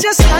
just